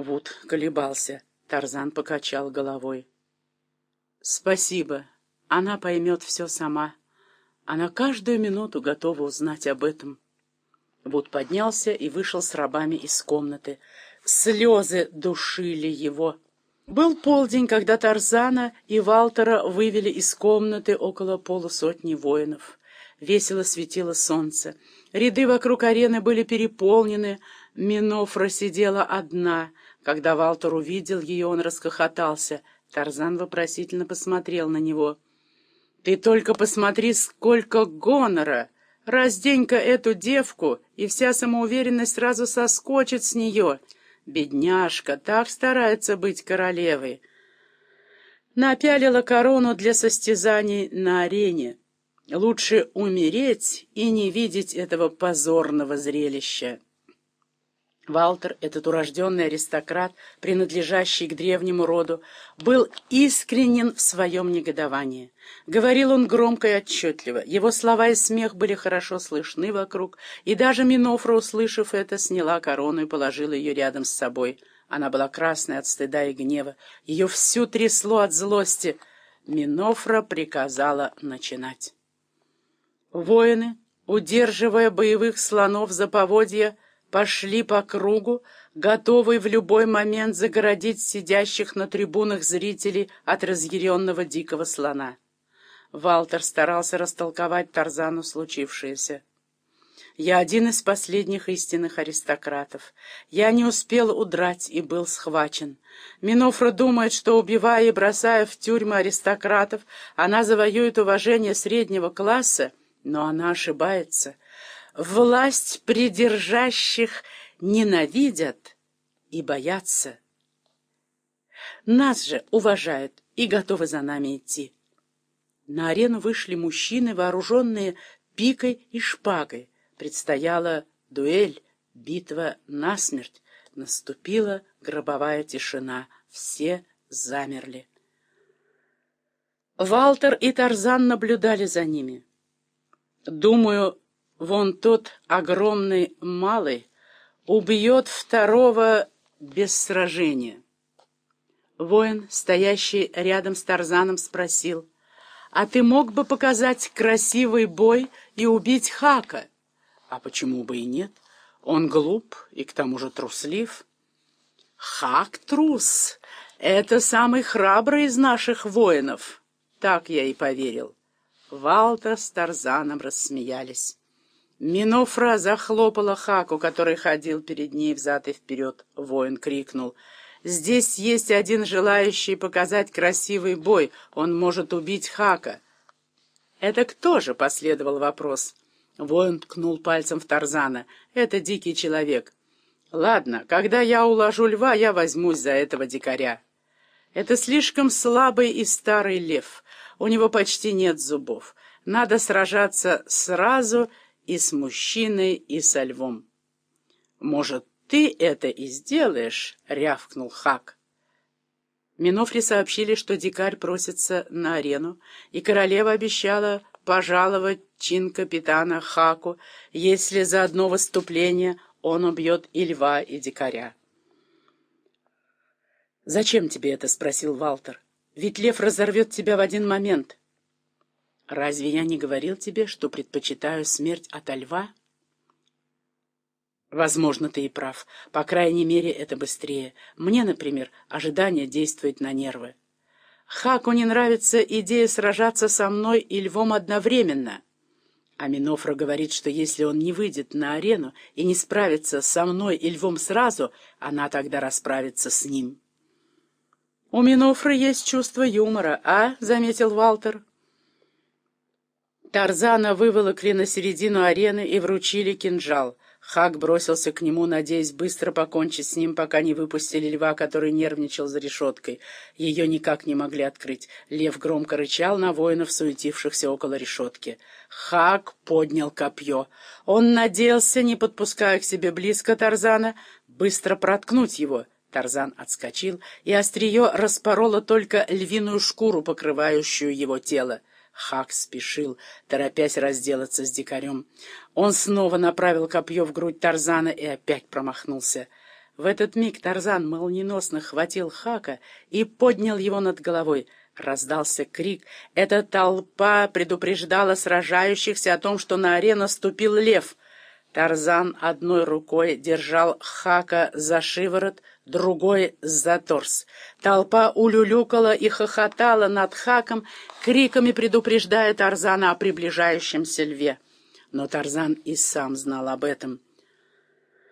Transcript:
Вуд колебался. Тарзан покачал головой. «Спасибо. Она поймет все сама. Она каждую минуту готова узнать об этом». Вуд поднялся и вышел с рабами из комнаты. Слезы душили его. Был полдень, когда Тарзана и Валтера вывели из комнаты около полусотни воинов. Весело светило солнце. Ряды вокруг арены были переполнены. Минофра сидела одна. Когда Валтер увидел ее, он расхохотался. Тарзан вопросительно посмотрел на него. «Ты только посмотри, сколько гонора! Раздень-ка эту девку, и вся самоуверенность сразу соскочит с нее. Бедняжка так старается быть королевой. Напялила корону для состязаний на арене. Лучше умереть и не видеть этого позорного зрелища. Валтер, этот урожденный аристократ, принадлежащий к древнему роду, был искренен в своем негодовании. Говорил он громко и отчетливо. Его слова и смех были хорошо слышны вокруг, и даже Минофра, услышав это, сняла корону и положила ее рядом с собой. Она была красной от стыда и гнева. Ее всю трясло от злости. Минофра приказала начинать. Воины, удерживая боевых слонов за поводья, пошли по кругу, готовые в любой момент загородить сидящих на трибунах зрителей от разъяренного дикого слона. Валтер старался растолковать Тарзану случившееся. «Я один из последних истинных аристократов. Я не успел удрать и был схвачен. Минофра думает, что, убивая и бросая в тюрьмы аристократов, она завоюет уважение среднего класса, но она ошибается» власть придержащих ненавидят и боятся. Нас же уважают и готовы за нами идти. На арену вышли мужчины, вооруженные пикой и шпагой. Предстояла дуэль, битва насмерть. Наступила гробовая тишина. Все замерли. Валтер и Тарзан наблюдали за ними. Думаю, Вон тот огромный малый убьет второго без сражения. Воин, стоящий рядом с Тарзаном, спросил, «А ты мог бы показать красивый бой и убить Хака?» «А почему бы и нет? Он глуп и к тому же труслив». «Хак трус! Это самый храбрый из наших воинов!» Так я и поверил. Валта с Тарзаном рассмеялись. Минофра захлопала Хаку, который ходил перед ней взад и вперед. Воин крикнул. «Здесь есть один желающий показать красивый бой. Он может убить Хака». «Это кто же?» — последовал вопрос. Воин ткнул пальцем в Тарзана. «Это дикий человек». «Ладно, когда я уложу льва, я возьмусь за этого дикаря». «Это слишком слабый и старый лев. У него почти нет зубов. Надо сражаться сразу и с мужчиной, и со львом. «Может, ты это и сделаешь?» — рявкнул Хак. Минофри сообщили, что дикарь просится на арену, и королева обещала пожаловать чин капитана Хаку, если за одно выступление он убьет и льва, и дикаря. «Зачем тебе это?» — спросил Валтер. «Ведь лев разорвет тебя в один момент». Разве я не говорил тебе, что предпочитаю смерть ото льва? Возможно, ты и прав. По крайней мере, это быстрее. Мне, например, ожидание действует на нервы. Хаку не нравится идея сражаться со мной и львом одновременно. А Минофра говорит, что если он не выйдет на арену и не справится со мной и львом сразу, она тогда расправится с ним. «У Минофры есть чувство юмора, а?» — заметил Валтер. Тарзана выволокли на середину арены и вручили кинжал. Хак бросился к нему, надеясь быстро покончить с ним, пока не выпустили льва, который нервничал за решеткой. Ее никак не могли открыть. Лев громко рычал на воинов, суетившихся около решетки. Хак поднял копье. Он надеялся, не подпуская к себе близко Тарзана, быстро проткнуть его. Тарзан отскочил, и острие распороло только львиную шкуру, покрывающую его тело. Хак спешил, торопясь разделаться с дикарем. Он снова направил копье в грудь Тарзана и опять промахнулся. В этот миг Тарзан молниеносно хватил Хака и поднял его над головой. Раздался крик. Эта толпа предупреждала сражающихся о том, что на арену ступил лев. Тарзан одной рукой держал Хака за шиворот, другой — за торс. Толпа улюлюкала и хохотала над Хаком, криками предупреждая Тарзана о приближающемся льве. Но Тарзан и сам знал об этом —